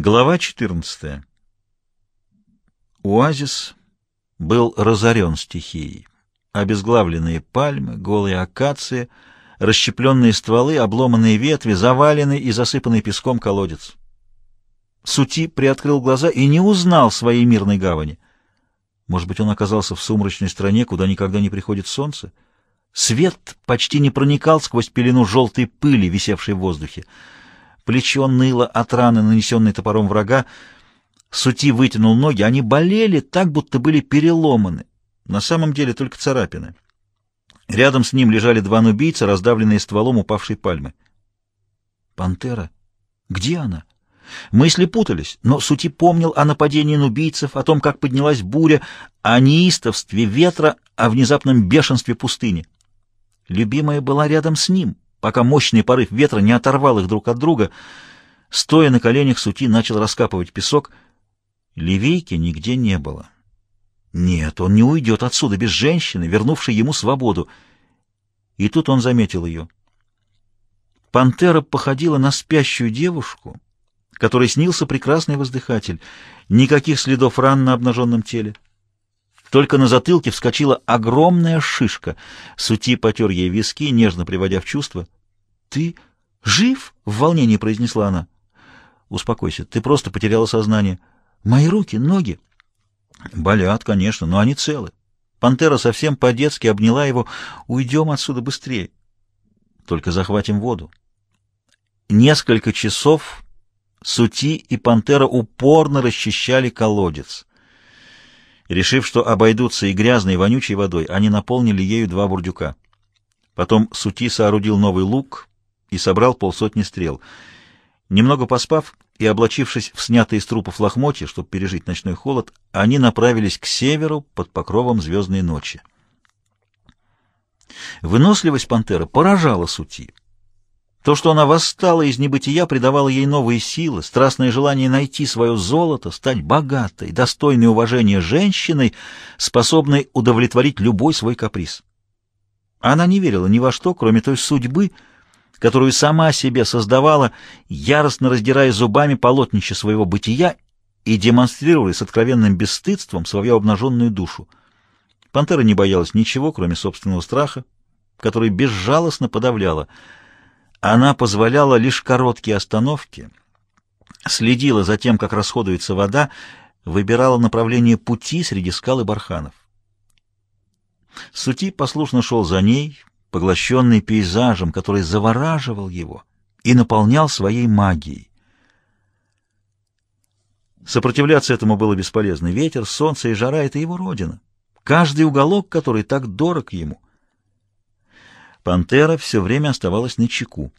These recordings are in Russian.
Глава 14. Оазис был разорен стихией. Обезглавленные пальмы, голые акации, расщепленные стволы, обломанные ветви, заваленный и засыпанный песком колодец. Сути приоткрыл глаза и не узнал своей мирной гавани. Может быть, он оказался в сумрачной стране, куда никогда не приходит солнце? Свет почти не проникал сквозь пелену желтой пыли, висевшей в воздухе. Плечо ныло от раны, нанесенной топором врага. Сути вытянул ноги, они болели так, будто были переломаны. На самом деле только царапины. Рядом с ним лежали два нубийца, раздавленные стволом упавшей пальмы. «Пантера? Где она?» Мысли путались, но Сути помнил о нападении нубийцев, о том, как поднялась буря, о неистовстве ветра, о внезапном бешенстве пустыни. Любимая была рядом с ним — пока мощный порыв ветра не оторвал их друг от друга. Стоя на коленях, Сути начал раскапывать песок. Левейки нигде не было. Нет, он не уйдет отсюда без женщины, вернувшей ему свободу. И тут он заметил ее. Пантера походила на спящую девушку, которой снился прекрасный воздыхатель. Никаких следов ран на обнаженном теле. Только на затылке вскочила огромная шишка. Сути потер ей виски, нежно приводя в чувство. — Ты жив? — в волнении произнесла она. — Успокойся, ты просто потеряла сознание. Мои руки, ноги. — Болят, конечно, но они целы. Пантера совсем по-детски обняла его. Уйдем отсюда быстрее. Только захватим воду. Несколько часов Сути и Пантера упорно расчищали колодец. Решив, что обойдутся и грязной, и вонючей водой, они наполнили ею два бурдюка. Потом Сути соорудил новый лук и собрал полсотни стрел. Немного поспав и облачившись в снятые из трупов лохмотья, чтобы пережить ночной холод, они направились к северу под покровом звездной ночи. Выносливость пантеры поражала Сути. То, что она восстала из небытия, придавало ей новые силы, страстное желание найти свое золото, стать богатой, достойной уважения женщиной, способной удовлетворить любой свой каприз. Она не верила ни во что, кроме той судьбы, которую сама себе создавала, яростно раздирая зубами полотнище своего бытия и демонстрируя с откровенным бесстыдством свою обнаженную душу. Пантера не боялась ничего, кроме собственного страха, который безжалостно подавляла — она позволяла лишь короткие остановки, следила за тем, как расходуется вода, выбирала направление пути среди скал и барханов. Сути послушно шел за ней, поглощенный пейзажем, который завораживал его и наполнял своей магией. Сопротивляться этому было бесполезно. Ветер, солнце и жара — это его родина. Каждый уголок, который так дорог ему — Пантера все время оставалась на чеку.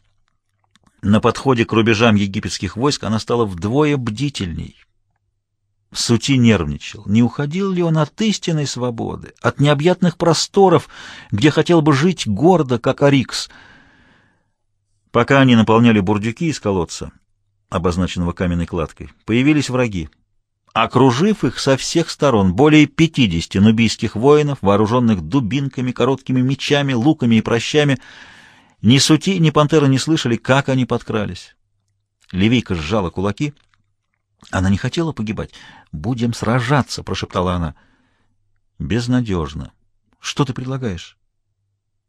На подходе к рубежам египетских войск она стала вдвое бдительней. Сути нервничал. Не уходил ли он от истинной свободы, от необъятных просторов, где хотел бы жить гордо, как Арикс? Пока они наполняли бурдюки из колодца, обозначенного каменной кладкой, появились враги. Окружив их со всех сторон, более пятидесяти нубийских воинов, вооруженных дубинками, короткими мечами, луками и прощами, ни Сути, ни Пантера не слышали, как они подкрались. Левийка сжала кулаки. Она не хотела погибать. «Будем сражаться», — прошептала она. «Безнадежно. Что ты предлагаешь?»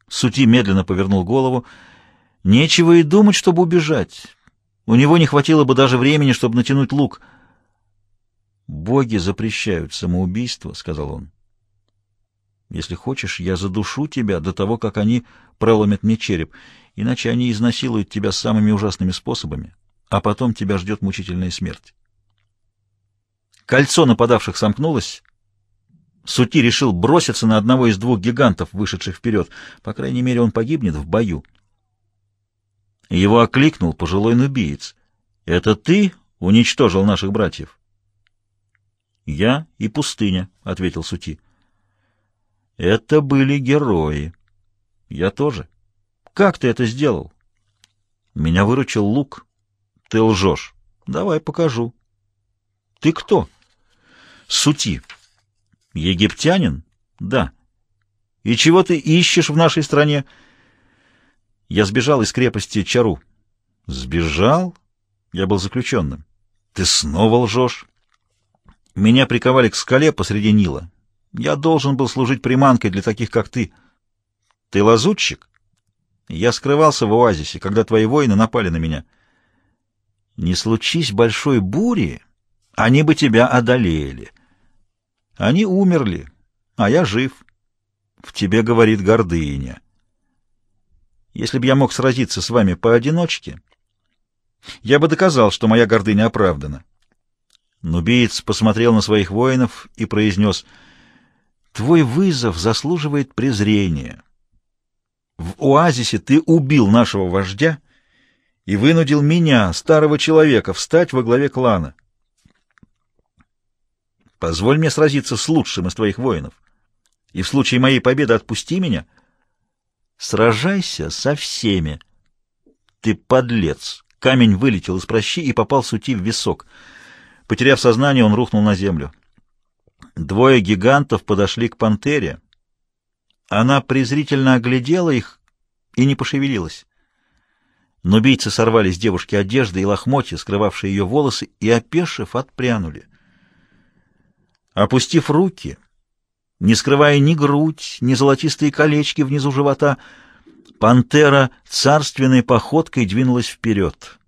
Сути медленно повернул голову. «Нечего и думать, чтобы убежать. У него не хватило бы даже времени, чтобы натянуть лук». «Боги запрещают самоубийство», — сказал он. «Если хочешь, я задушу тебя до того, как они проломят мне череп, иначе они изнасилуют тебя самыми ужасными способами, а потом тебя ждет мучительная смерть». Кольцо нападавших сомкнулось. Сути решил броситься на одного из двух гигантов, вышедших вперед. По крайней мере, он погибнет в бою. Его окликнул пожилой нубиец. «Это ты уничтожил наших братьев?» «Я и пустыня», — ответил Сути. «Это были герои. Я тоже. Как ты это сделал?» «Меня выручил лук. Ты лжешь. Давай покажу». «Ты кто?» «Сути». «Египтянин?» «Да». «И чего ты ищешь в нашей стране?» «Я сбежал из крепости Чару». «Сбежал?» «Я был заключенным». Ты снова лжешь. Меня приковали к скале посреди Нила. Я должен был служить приманкой для таких, как ты. Ты лазутчик? Я скрывался в оазисе, когда твои воины напали на меня. Не случись большой бури, они бы тебя одолели. Они умерли, а я жив. В тебе говорит гордыня. Если бы я мог сразиться с вами поодиночке, я бы доказал, что моя гордыня оправдана. Нубиец посмотрел на своих воинов и произнес, «Твой вызов заслуживает презрения. В оазисе ты убил нашего вождя и вынудил меня, старого человека, встать во главе клана. Позволь мне сразиться с лучшим из твоих воинов, и в случае моей победы отпусти меня. Сражайся со всеми. Ты подлец!» Камень вылетел из прощи и попал Сути в висок. Потеряв сознание, он рухнул на землю. Двое гигантов подошли к пантере. Она презрительно оглядела их и не пошевелилась. Но убийцы сорвали с девушки одежды и лохмотья, скрывавшие ее волосы, и, опешив, отпрянули. Опустив руки, не скрывая ни грудь, ни золотистые колечки внизу живота, Пантера царственной походкой двинулась вперед.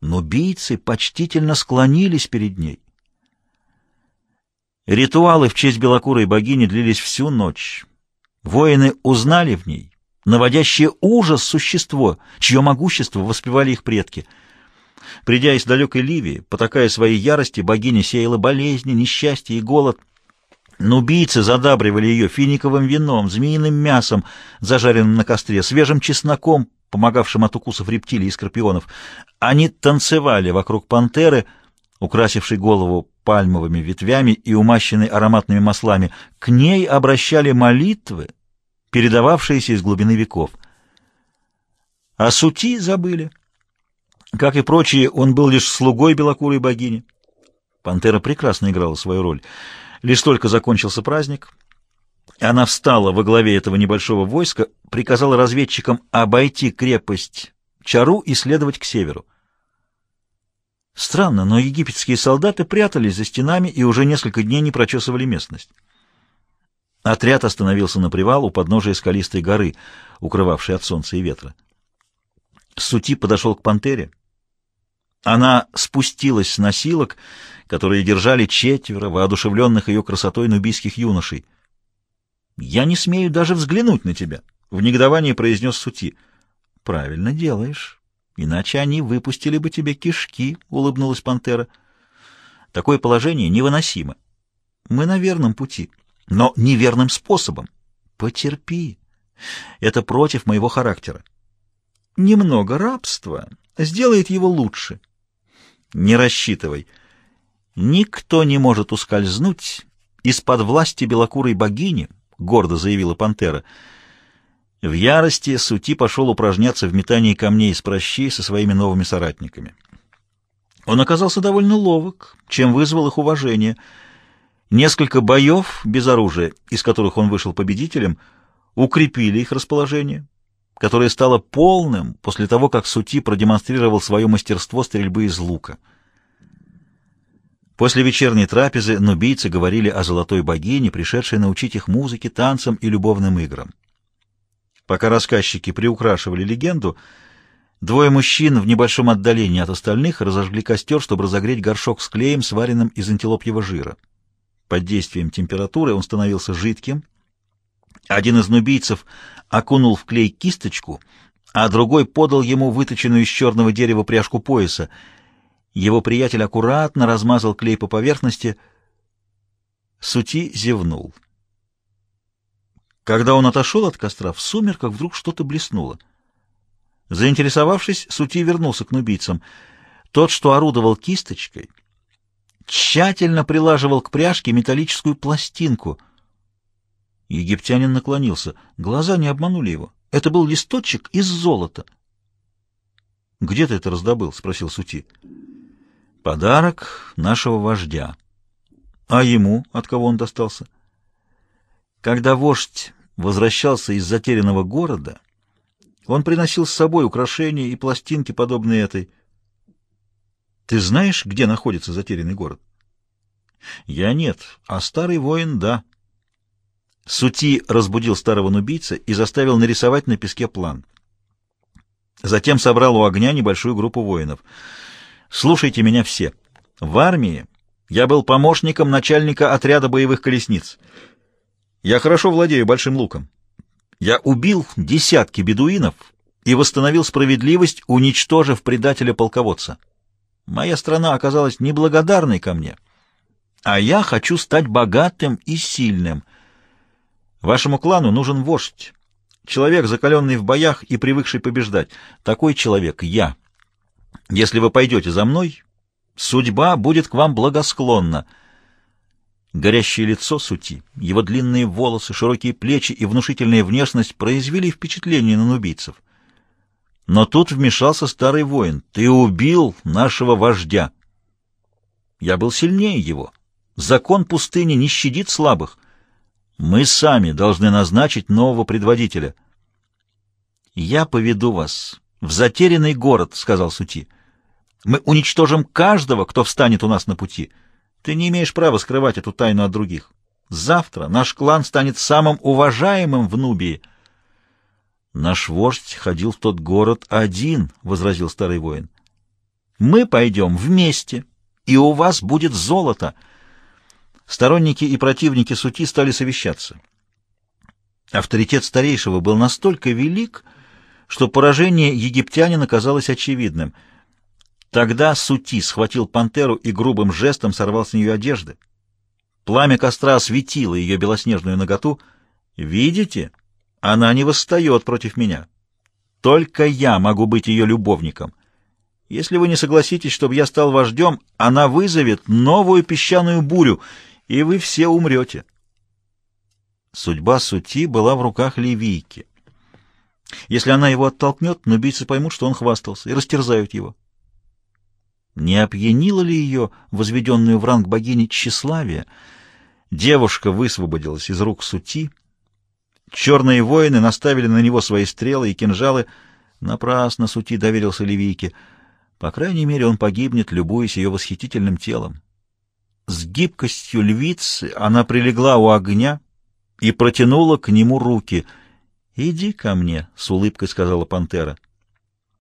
Но бийцы почтительно склонились перед ней. Ритуалы в честь белокурой богини длились всю ночь. Воины узнали в ней наводящее ужас существо, чье могущество воспевали их предки. Придя из далекой Ливии, потакая своей ярости, богиня сеяла болезни, несчастье и голод — но убийцы задабривали ее финиковым вином, змеиным мясом, зажаренным на костре, свежим чесноком, помогавшим от укусов рептилий и скорпионов. Они танцевали вокруг пантеры, украсившей голову пальмовыми ветвями и умащенной ароматными маслами. К ней обращали молитвы, передававшиеся из глубины веков. А сути забыли. Как и прочие, он был лишь слугой белокурой богини. Пантера прекрасно играла свою роль — Лишь только закончился праздник, она встала во главе этого небольшого войска, приказала разведчикам обойти крепость Чару и следовать к северу. Странно, но египетские солдаты прятались за стенами и уже несколько дней не прочесывали местность. Отряд остановился на привал у подножия скалистой горы, укрывавшей от солнца и ветра. Сути подошел к пантере. Она спустилась с носилок, которые держали четверо воодушевленных ее красотой нубийских юношей. «Я не смею даже взглянуть на тебя», — в негодовании произнес Сути. «Правильно делаешь. Иначе они выпустили бы тебе кишки», — улыбнулась пантера. «Такое положение невыносимо. Мы на верном пути, но неверным способом. Потерпи. Это против моего характера. Немного рабства сделает его лучше. Не рассчитывай». «Никто не может ускользнуть из-под власти белокурой богини», — гордо заявила пантера. В ярости Сути пошел упражняться в метании камней из прощей со своими новыми соратниками. Он оказался довольно ловок, чем вызвал их уважение. Несколько боев без оружия, из которых он вышел победителем, укрепили их расположение, которое стало полным после того, как Сути продемонстрировал свое мастерство стрельбы из лука. После вечерней трапезы нубийцы говорили о золотой богине, пришедшей научить их музыке, танцам и любовным играм. Пока рассказчики приукрашивали легенду, двое мужчин в небольшом отдалении от остальных разожгли костер, чтобы разогреть горшок с клеем, сваренным из антилопьего жира. Под действием температуры он становился жидким. Один из нубийцев окунул в клей кисточку, а другой подал ему выточенную из черного дерева пряжку пояса — его приятель аккуратно размазал клей по поверхности. Сути зевнул. Когда он отошел от костра, в сумерках вдруг что-то блеснуло. Заинтересовавшись, Сути вернулся к нубийцам. Тот, что орудовал кисточкой, тщательно прилаживал к пряжке металлическую пластинку. Египтянин наклонился. Глаза не обманули его. Это был листочек из золота. — Где ты это раздобыл? — спросил Сути. Подарок нашего вождя. А ему от кого он достался? Когда вождь возвращался из затерянного города, он приносил с собой украшения и пластинки, подобные этой. Ты знаешь, где находится затерянный город? Я нет, а старый воин — да. Сути разбудил старого нубийца и заставил нарисовать на песке план. Затем собрал у огня небольшую группу воинов. «Слушайте меня все. В армии я был помощником начальника отряда боевых колесниц. Я хорошо владею большим луком. Я убил десятки бедуинов и восстановил справедливость, уничтожив предателя-полководца. Моя страна оказалась неблагодарной ко мне, а я хочу стать богатым и сильным. Вашему клану нужен вождь, человек, закаленный в боях и привыкший побеждать. Такой человек я. Если вы пойдете за мной, судьба будет к вам благосклонна. Горящее лицо Сути, его длинные волосы, широкие плечи и внушительная внешность произвели впечатление на нубийцев. Но тут вмешался старый воин. «Ты убил нашего вождя!» Я был сильнее его. Закон пустыни не щадит слабых. Мы сами должны назначить нового предводителя. «Я поведу вас в затерянный город», — сказал Сути. «Мы уничтожим каждого, кто встанет у нас на пути. Ты не имеешь права скрывать эту тайну от других. Завтра наш клан станет самым уважаемым в Нубии». «Наш вождь ходил в тот город один», — возразил старый воин. «Мы пойдем вместе, и у вас будет золото». Сторонники и противники Сути стали совещаться. Авторитет старейшего был настолько велик, что поражение египтянина казалось очевидным. Тогда Сути схватил пантеру и грубым жестом сорвал с нее одежды. Пламя костра осветило ее белоснежную ноготу. «Видите?» Она не восстает против меня. Только я могу быть ее любовником. Если вы не согласитесь, чтобы я стал вождем, она вызовет новую песчаную бурю, и вы все умрете. Судьба Сути была в руках Ливийки. Если она его оттолкнет, нубийцы поймут, что он хвастался, и растерзают его. Не опьянила ли ее, возведенную в ранг богини, тщеславие? Девушка высвободилась из рук Сути — Черные воины наставили на него свои стрелы и кинжалы. Напрасно Сути доверился Ливийке. По крайней мере, он погибнет, любуясь ее восхитительным телом. С гибкостью львицы она прилегла у огня и протянула к нему руки. «Иди ко мне», — с улыбкой сказала пантера.